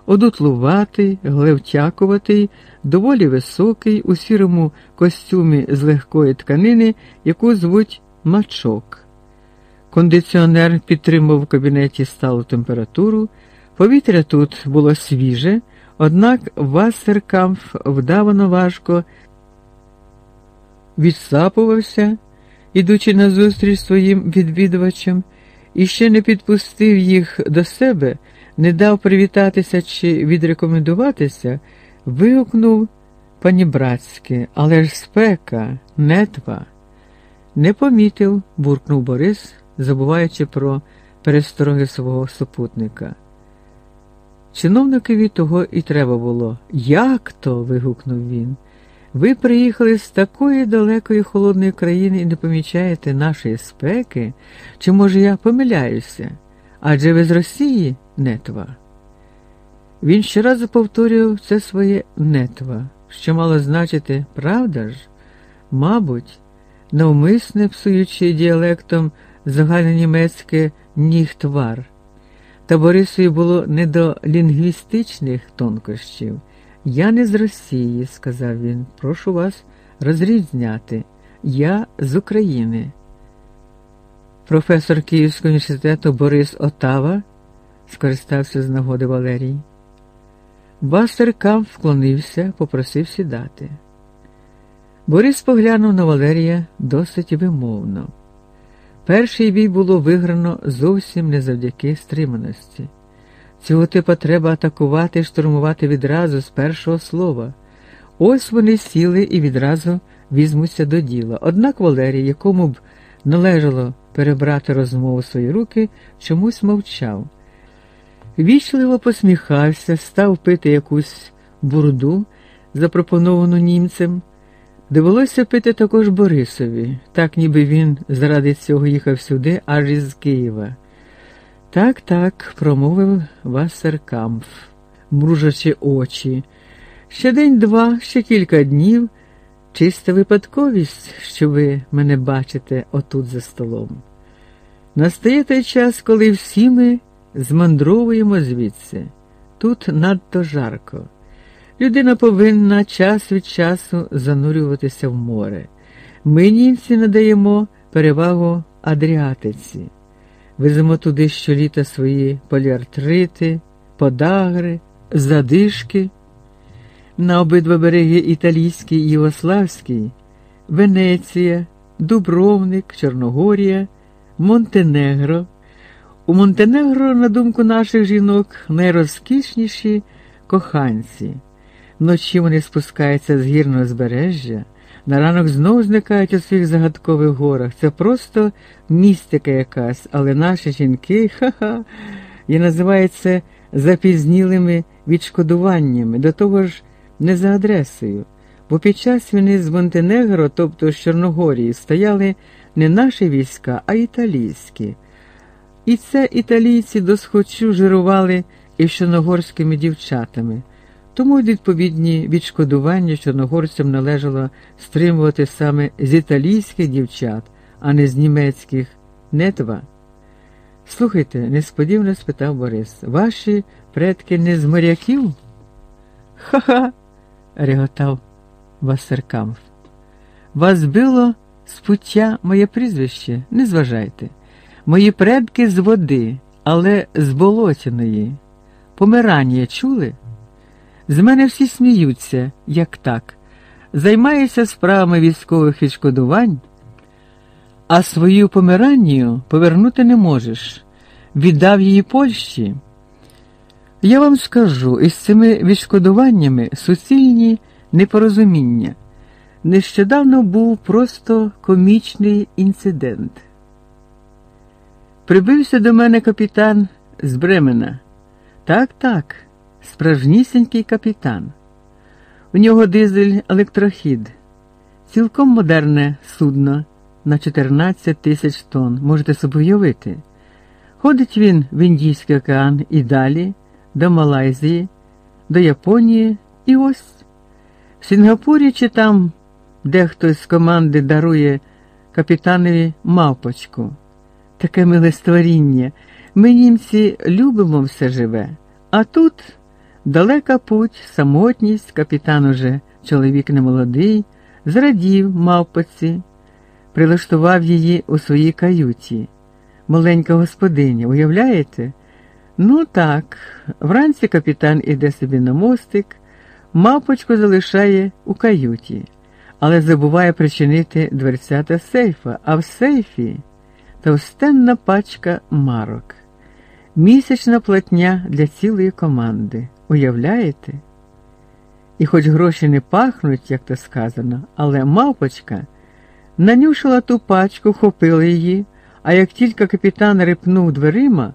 одутлуватий, глевтякуватий, доволі високий, у сірому костюмі з легкої тканини, яку звуть мачок. Кондиціонер підтримував в кабінеті сталу температуру, повітря тут було свіже, однак Вассеркамф вдавано важко відсапувався, ідучи назустріч своїм відвідувачам і ще не підпустив їх до себе, не дав привітатися чи відрекомендуватися, вигукнув панібратськи, але ж спека, нетва. Не помітив, буркнув Борис, забуваючи про перестороги свого супутника. Чиновникові того і треба було. Як то? вигукнув він. Ви приїхали з такої далекої холодної країни і не помічаєте нашої спеки, чи, може, я помиляюся? Адже ви з Росії нетва. Він щоразу повторював це своє нетва, що мало значити, правда ж? Мабуть, навмисне псуючи діалектом загальнонімецьке ніхтвар. Та Борисові було не до лінгвістичних тонкощів. Я не з Росії, сказав він. Прошу вас розрізняти. Я з України. Професор Київського університету Борис Отава скористався з нагоди Валерій. Бастеркам вклонився, попросив сідати. Борис поглянув на Валерія досить вимовно. Перший бій було виграно зовсім не завдяки стриманості. Цього типа треба атакувати штурмувати відразу з першого слова. Ось вони сіли і відразу візьмуться до діла. Однак Валерій, якому б належало перебрати розмову в свої руки, чомусь мовчав. Вічливо посміхався, став пити якусь бурду, запропоновану німцем. Довелося пити також Борисові, так ніби він заради цього їхав сюди, аж із Києва. Так, так, промовив Вассеркамф, мружачи очі. Ще день-два, ще кілька днів. Чиста випадковість, що ви мене бачите отут за столом. Настає той час, коли всі ми змандровуємо звідси. Тут надто жарко. людина повинна час від часу занурюватися в море. Ми, німці, надаємо перевагу Адріатиці. Веземо туди щоліта свої поліартрити, подагри, задишки. На обидва береги Італійський і Єгославський, Венеція, Дубровник, Чорногорія, Монтенегро. У Монтенегро, на думку наших жінок, найрозкішніші коханці. Вночі вони спускаються з гірного збережжя, на ранок знову зникають у своїх загадкових горах. Це просто містика якась, але наші жінки, ха-ха, і називають запізнілими відшкодуваннями, до того ж не за адресою. Бо під час війни з Монтенегро, тобто з Чорногорії, стояли не наші війська, а італійські. І це італійці досхочу жирували із чорногорськими дівчатами. Тому відповідні відшкодування чорногорцям належало стримувати саме з італійських дівчат, а не з німецьких нетва. Слухайте, несподівано спитав Борис, ваші предки не з моряків? Ха-ха, реготав Вассеркамф. Вас било з пуття моє прізвище, не зважайте. Мої предки з води, але з болотяної. Помирання чули? З мене всі сміються, як так. Займаюся справами військових відшкодувань, а свою помиранню повернути не можеш. Віддав її Польщі. Я вам скажу, із цими відшкодуваннями суцільні непорозуміння. Нещодавно був просто комічний інцидент. Прибився до мене капітан з Бремена. Так, так, справжнісінький капітан. У нього дизель електрохід, цілком модерне судно на 14 тисяч тонн, можете собі уявити. Ходить він в Індійський океан і далі, до Малайзії, до Японії і ось. В Сінгапурі чи там, де хтось з команди дарує капітанові мавпочку. Таке миле створіння. Ми, німці, любимо все живе, а тут далека путь, самотність, капітан уже чоловік немолодий, зрадів мавпоці, прилаштував її у своїй каюті. Маленька господиня, уявляєте? Ну так, вранці капітан іде собі на мостик, мавпочку залишає у каюті, але забуває причинити дверцята сейфа, а в сейфі товстенна пачка марок, місячна платня для цілої команди. Уявляєте? І хоч гроші не пахнуть, як то сказано, але мавпочка нанюшила ту пачку, хопила її, а як тільки капітан рипнув дверима,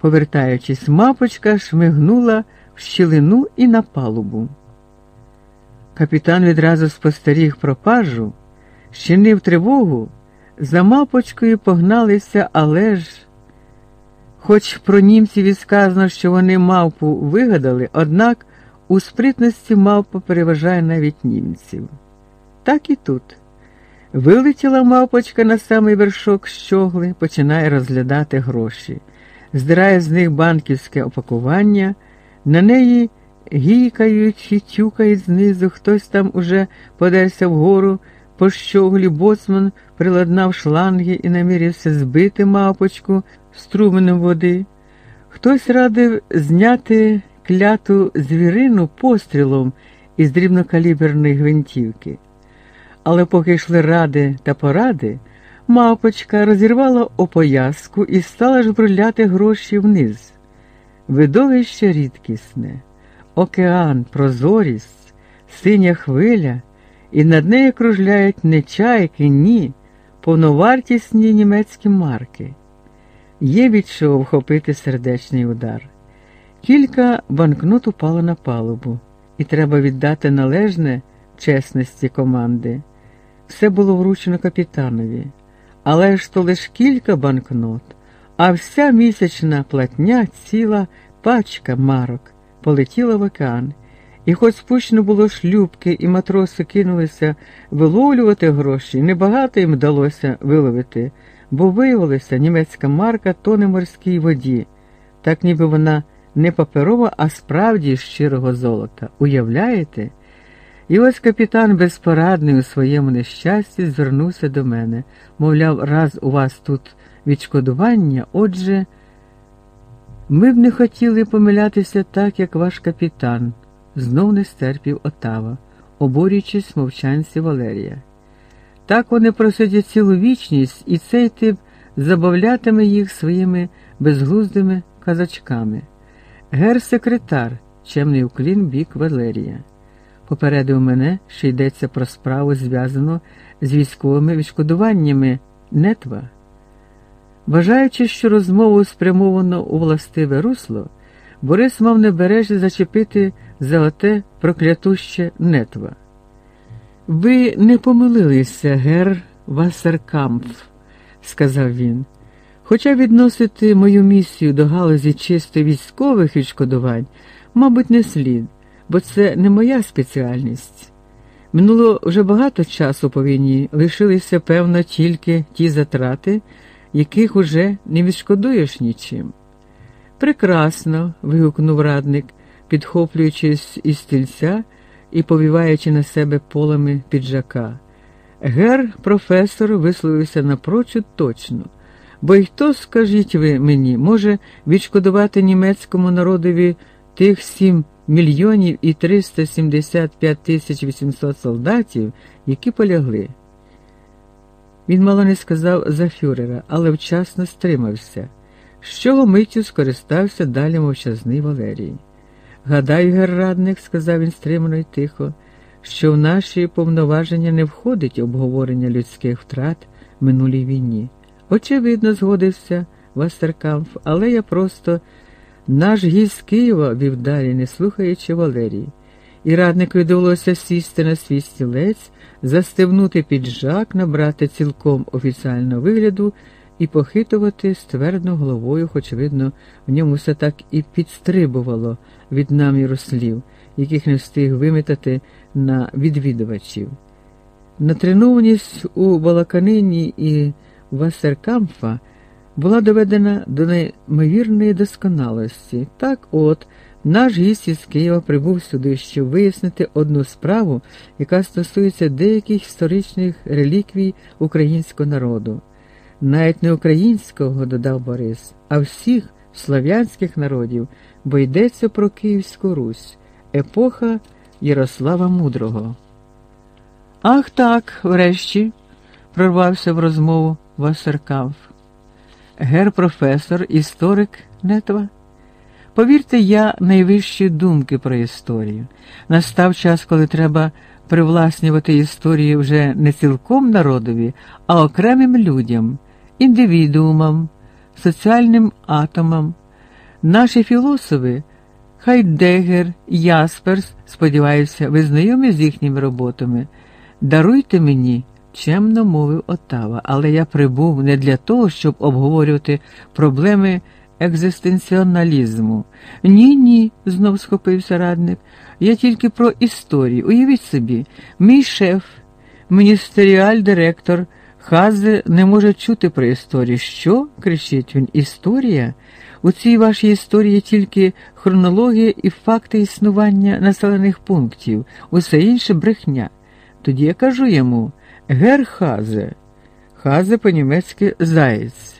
повертаючись, мавпочка шмигнула в щілину і на палубу. Капітан відразу спостеріг пропажу, щинив тривогу, за мавпочкою погналися, але ж. Хоч про німців і сказано, що вони мавпу вигадали, однак у спритності мавпа переважає навіть німців. Так і тут. Вилетіла мавпочка на самий вершок щогли, починає розглядати гроші, здирає з них банківське опакування, на неї гійкають і тюкають знизу, хтось там уже подерся вгору, по щоглі боцман приладнав шланги і намірився збити мавпочку струменем води. Хтось радив зняти кляту звірину пострілом із дрібнокаліберної гвинтівки. Але поки йшли ради та поради, мавпочка розірвала опояску і стала жбурляти гроші вниз. Видовище рідкісне, океан, прозорість, синя хвиля, і над нею кружляють не чайки, ні, повновартісні німецькі марки. Є від чого вхопити сердечний удар. Кілька банкнот упало на палубу, і треба віддати належне чесності команди. Все було вручено капітанові, але ж то лиш кілька банкнот, а вся місячна платня, ціла пачка марок, полетіла в океан. І хоч спущено було шлюбки, і матроси кинулися виловлювати гроші, небагато їм вдалося виловити бо виявилося, німецька марка тоне в морській воді, так ніби вона не паперова, а справді щирого золота. Уявляєте? І ось капітан безпорадний у своєму нещасті звернувся до мене, мовляв, раз у вас тут відшкодування, отже, ми б не хотіли помилятися так, як ваш капітан, знов не стерпів Отава, оборюючись мовчанці Валерія. Так вони просидять цілу вічність, і цей тип забавлятиме їх своїми безглуздими казачками. Гер-секретар, чемний уклін бік Валерія. Попередив мене, що йдеться про справу, зв'язану з військовими відшкодуваннями нетва. Вважаючи, що розмову спрямовано у властиве русло, Борис мав небережно зачепити за оте проклятуще нетва. Ви не помилилися, гер Вассеркампф, сказав він. Хоча відносити мою місію до галузі чисто військових відшкодувань, мабуть, не слід, бо це не моя спеціальність. Минуло вже багато часу по війні, лишилися, певно, тільки ті затрати, яких уже не відшкодуєш нічим. Прекрасно. вигукнув радник, підхоплюючись із стільця і повіваючи на себе полами піджака. Гер професор висловився напрочуд точно. Бо й хто, скажіть ви мені, може відшкодувати німецькому народові тих 7 мільйонів і 375 тисяч 800 солдатів, які полягли? Він мало не сказав за фюрера, але вчасно стримався, з чого миттю скористався далі мовчазний Валерій. Гадаю, геррадник, сказав він стримано й тихо, що в наші повноваження не входить обговорення людських втрат минулій війні. Очевидно, згодився Вастеркамф, але я просто наш гість Києва вів далі, не слухаючи Валерії. І раднику довелося сісти на свій стілець, застебнути піджак, набрати цілком офіціального вигляду і похитувати ствердно головою, хоч, видно, в ньому все так і підстрибувало від наміру слів, яких не встиг вимітати на відвідувачів. Натренованість у балаканині і Вассеркамфа була доведена до неймовірної досконалості. Так от, наш гість із Києва прибув сюди, щоб вияснити одну справу, яка стосується деяких історичних реліквій українського народу. Навіть не українського, додав Борис, а всіх слав'янських народів, бо йдеться про Київську Русь, епоха Ярослава Мудрого. Ах так, врешті, прорвався в розмову Вассеркамф. Гер професор, історик Нетва. Повірте, я найвищі думки про історію. Настав час, коли треба привласнювати історію вже не цілком народові, а окремим людям, індивідуумам, соціальним атомам. Наші філософи, Хайдегер, Ясперс, сподіваюся, ви знайомі з їхніми роботами. Даруйте мені чемно мовив Отава, але я прибув не для того, щоб обговорювати проблеми екзистенціоналізму. Ні, ні, знов схопився радник. Я тільки про історію. Уявіть собі, мій шеф, міністеріаль директор. Хазе не може чути про історію. Що? кричить він. Історія? У цій вашій історії тільки хронологія і факти існування населених пунктів, усе інше брехня. Тоді я кажу йому Гер Хазе, Хазе по-німецьки заєць.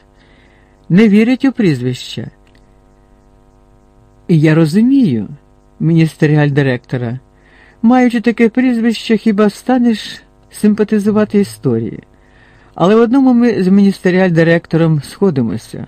Не вірять у прізвища. І я розумію, міністеріаль директора, маючи таке прізвище, хіба станеш симпатизувати історії. Але в одному ми з міністеріаль директором сходимося.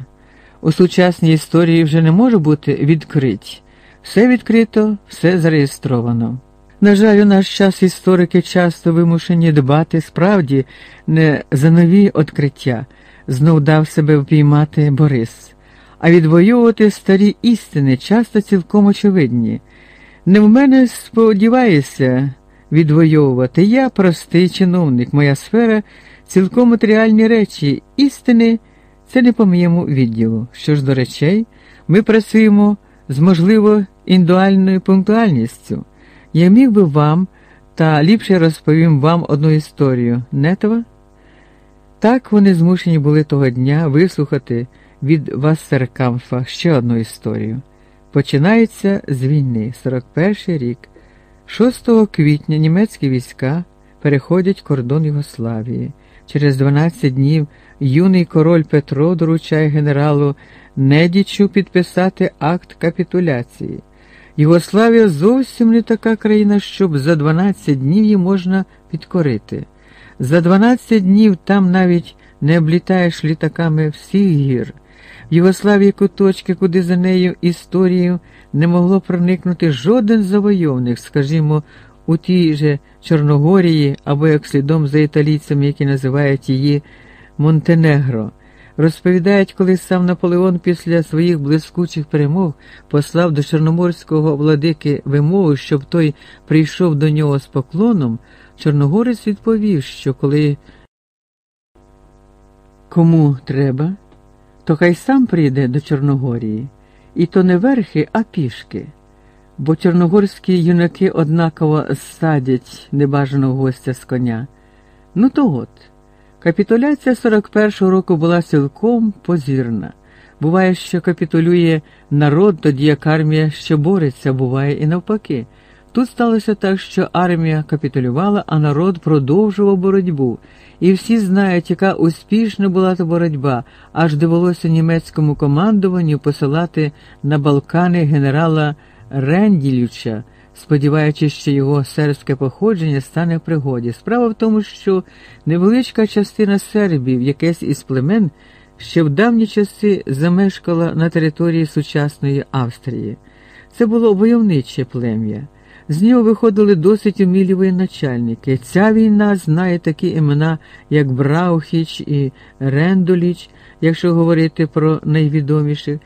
У сучасній історії вже не може бути відкрить. Все відкрито, все зареєстровано. На жаль, у наш час історики часто вимушені дбати справді не за нові відкриття, знов дав себе впіймати Борис, а відвоювати старі істини, часто цілком очевидні. Не в мене сподіваєшся відвоювати. Я простий чиновник, моя сфера цілком матеріальні речі, істини це не по моєму відділу. Що ж до речей, ми працюємо з можливо індуальною пунктуальністю. Я міг би вам, та ліпше розповім вам одну історію, нетова? Так вони змушені були того дня вислухати від Вассеркамфа ще одну історію. Починається з війни, 41 рік. 6 квітня німецькі війська переходять кордон Югославії. Через 12 днів юний король Петро доручає генералу Недічу підписати акт капітуляції. Югославія зовсім не така країна, щоб за 12 днів її можна підкорити. За 12 днів там навіть не облітаєш літаками всіх гір. В Югославії куточки, куди за нею історією не могло проникнути жоден завойовник, скажімо, у тій же Чорногорії або як слідом за італійцями, які називають її Монтенегро. Розповідають, коли сам Наполеон після своїх блискучих перемог послав до Чорноморського владики вимогу, щоб той прийшов до нього з поклоном, Чорногорець відповів, що коли кому треба, то хай сам прийде до Чорногорії, і то не верхи, а пішки, бо чорногорські юнаки однаково садять небажаного гостя з коня. Ну то от. Капітуляція 41-го року була цілком позірна. Буває, що капітулює народ, тоді як армія ще бореться, буває і навпаки. Тут сталося так, що армія капітулювала, а народ продовжував боротьбу. І всі знають, яка успішна була та боротьба, аж довелося німецькому командуванню посилати на Балкани генерала Ренділюча, сподіваючись, що його сербське походження стане в пригоді. Справа в тому, що невеличка частина сербів, якесь із племен, ще в давні часи замешкала на території сучасної Австрії. Це було войовниче плем'я. З нього виходили досить умілі воєначальники. Ця війна знає такі імена, як Браухіч і Рендоліч, якщо говорити про найвідоміших.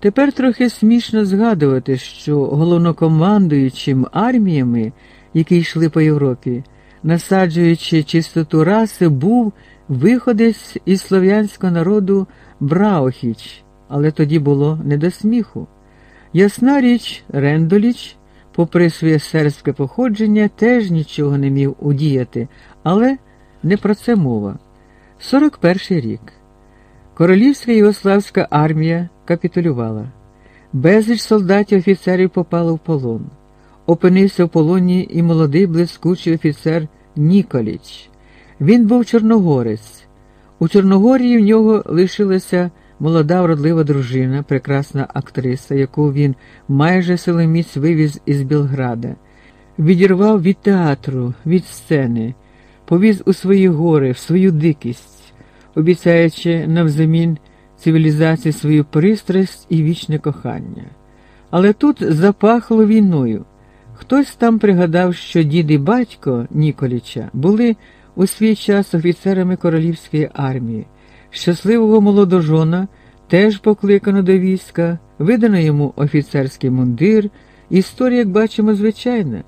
Тепер трохи смішно згадувати, що головнокомандуючим арміями, які йшли по Європі, насаджуючи чистоту раси, був виходець із слов'янського народу Браухіч, але тоді було не до сміху. Ясна річ, Рендоліч попри своє сербське походження, теж нічого не міг удіяти, але не про це мова. 41 рік. Королівська Югославська армія капітулювала. Безліч солдатів офіцерів попало в полон. Опинився в полоні і молодий блискучий офіцер Ніколіч. Він був чорногорець. У Чорногорії в нього лишилася молода вродлива дружина, прекрасна актриса, яку він майже силоміць вивіз із Білграда, відірвав від театру, від сцени, повіз у свої гори, в свою дикість, обіцяючи навзамін цивілізації свою пристрасть і вічне кохання. Але тут запахло війною. Хтось там пригадав, що дід і батько Ніколіча були у свій час офіцерами королівської армії. Щасливого молодожона теж покликано до війська, видано йому офіцерський мундир. Історія, як бачимо, звичайна.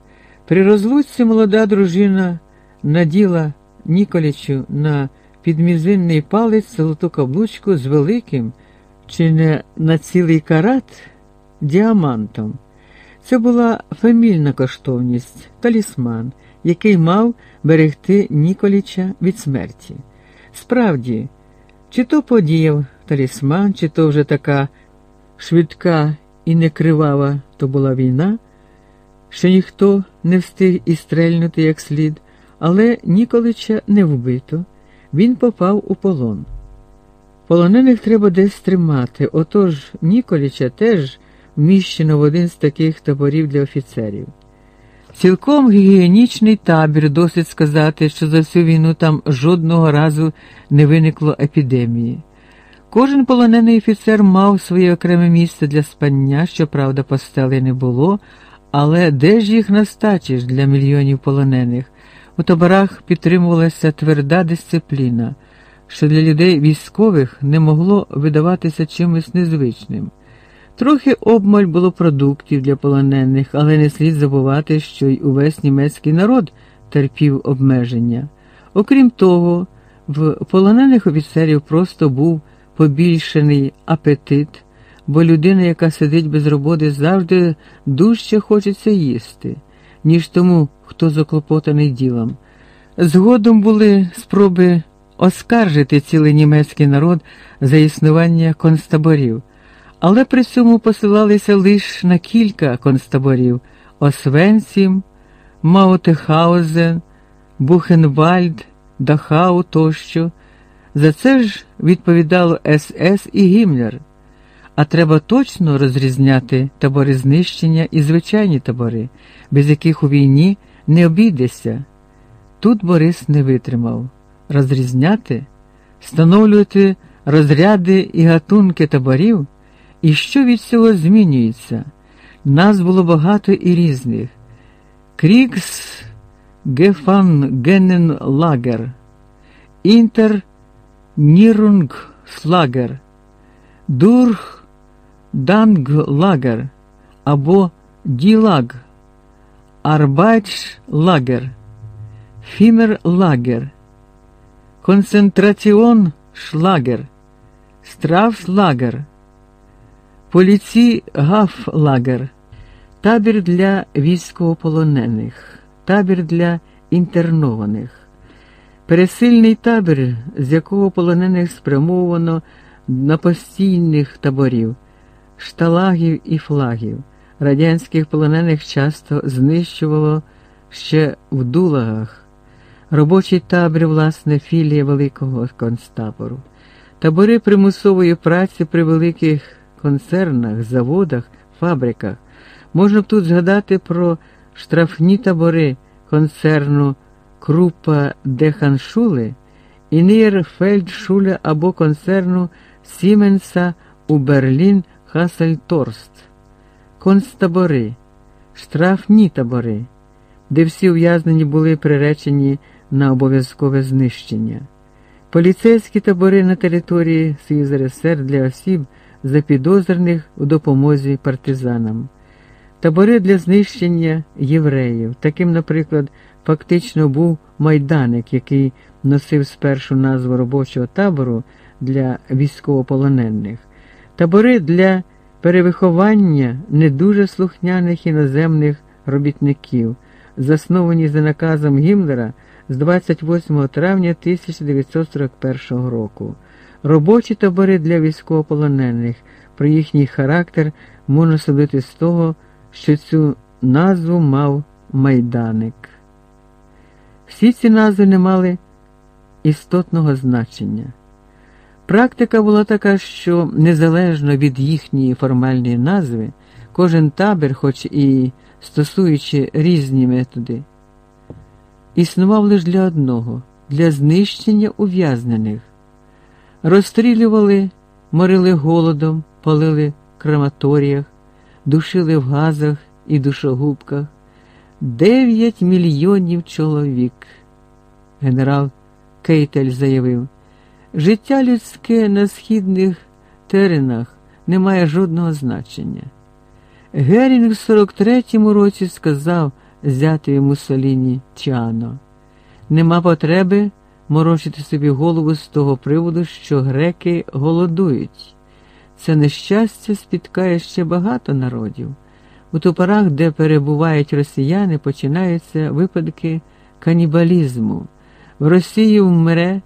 При розлучці молода дружина наділа Ніколічу на підмізинний палець золоту каблучку з великим, чи не на цілий карат діамантом. Це була фамільна коштовність, талісман, який мав берегти Ніколіча від смерті. Справді, чи то подіяв талісман, чи то вже така швидка і некривава то була війна, що ніхто не встиг і стрельнути як слід, але Ніколича не вбито, він попав у полон. Полонених треба десь тримати, отож Ніколіча теж вміщено в один з таких таборів для офіцерів. Цілком гігієнічний табір, досить сказати, що за всю війну там жодного разу не виникло епідемії. Кожен полонений офіцер мав своє окреме місце для спання, щоправда, постелей не було, але де ж їх настачиш для мільйонів полонених? У таборах підтримувалася тверда дисципліна, що для людей військових не могло видаватися чимось незвичним. Трохи обмаль було продуктів для полонених, але не слід забувати, що й увесь німецький народ терпів обмеження. Окрім того, в полонених офіцерів просто був побільшений апетит, бо людина, яка сидить без роботи, завжди дужче хочеться їсти, ніж тому, хто заклопотаний ділом. Згодом були спроби оскаржити цілий німецький народ за існування концтаборів Але при цьому посилалися лише на кілька концтаборів Освенцім, Маутхаузен, Бухенвальд, Дахау тощо. За це ж відповідало СС і Гімлер. А треба точно розрізняти табори знищення і звичайні табори, без яких у війні не обійдеться. Тут Борис не витримав розрізняти, встановлювати розряди і гатунки таборів, і що від цього змінюється. Нас було багато і різних. Крікс Гефангененлагер, Інтер Нірунг-Слагер, Дург Данглагер або Ділаг, Арбайтшлагер, Фімерлагер, Концентраціон Шлагер, Страфслагер, Поліці табір для військовополонених, табір для інтернованих. Пересильний табір, з якого полонених спрямовано на постійних таборів, шталагів і флагів, радянських полонених часто знищувало ще в дулагах, робочий табір, власне, філія великого концтабору, табори примусової праці при великих концернах, заводах, фабриках. Можна б тут згадати про штрафні табори концерну. Крупа Деханшули і Нірфельдшуля або концерну Сіменса у Берлін Хасельторст, концтабори, штрафні табори, де всі ув'язнені були приречені на обов'язкове знищення, поліцейські табори на території СРСР для осіб, запідозрених у допомозі партизанам, табори для знищення євреїв, таким, наприклад, фактично був майданик, який носив спершу назву робочого табору для військовополонених, табори для перевиховання не дуже слухняних іноземних робітників, засновані за наказом Гімлера з 28 травня 1941 року. Робочі табори для військовополонених, про їхній характер можна судити з того, що цю назву мав майданик. Всі ці назви не мали істотного значення. Практика була така, що незалежно від їхньої формальної назви, кожен табір, хоч і стосуючи різні методи, існував лише для одного для знищення ув'язнених, розстрілювали, морили голодом, палили в крематоріях, душили в газах і душогубках. Дев'ять мільйонів чоловік. Генерал Кейтель заявив, життя людське на східних теренах не має жодного значення. Герінг в 43-му році сказав зятові Муссоліні Чано, нема потреби морочити собі голову з того приводу, що греки голодують. Це нещастя спіткає ще багато народів. У топорах, де перебувають росіяни, починаються випадки канібалізму. В Росії вмре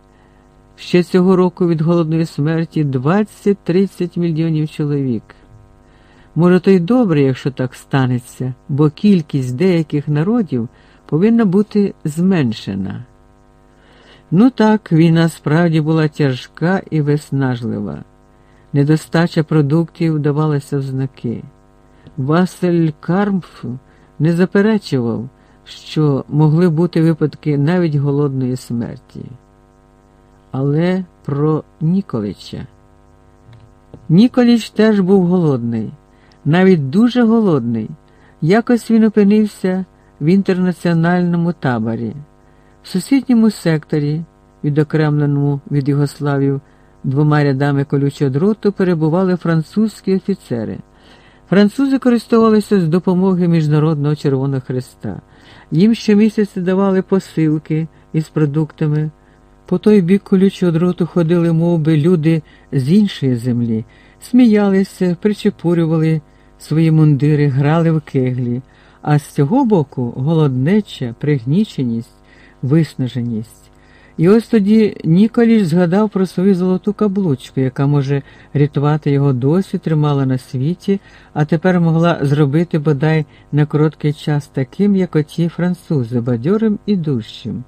ще цього року від голодної смерті 20-30 мільйонів чоловік. Може, то й добре, якщо так станеться, бо кількість деяких народів повинна бути зменшена. Ну так, війна справді була тяжка і виснажлива. Недостача продуктів давалася в знаки. Васель Кармф не заперечував, що могли бути випадки навіть голодної смерті. Але про Ніколича. Ніколіч теж був голодний, навіть дуже голодний. Якось він опинився в інтернаціональному таборі, в сусідньому секторі, відокремленому від Югославів двома рядами колючого дроту, перебували французькі офіцери. Французи користувалися з допомоги Міжнародного Червоного Христа. Їм щомісяця давали посилки із продуктами. По той бік колючого дроту ходили мов би, люди з іншої землі, сміялися, причепурювали свої мундири, грали в кеглі, а з цього боку голоднеча, пригніченість, виснаженість. І ось тоді Ніколіч згадав про свою золоту каблучку, яка може рятувати його досі, тримала на світі, а тепер могла зробити бодай на короткий час таким, як оті французи, бадьорим і дужчим.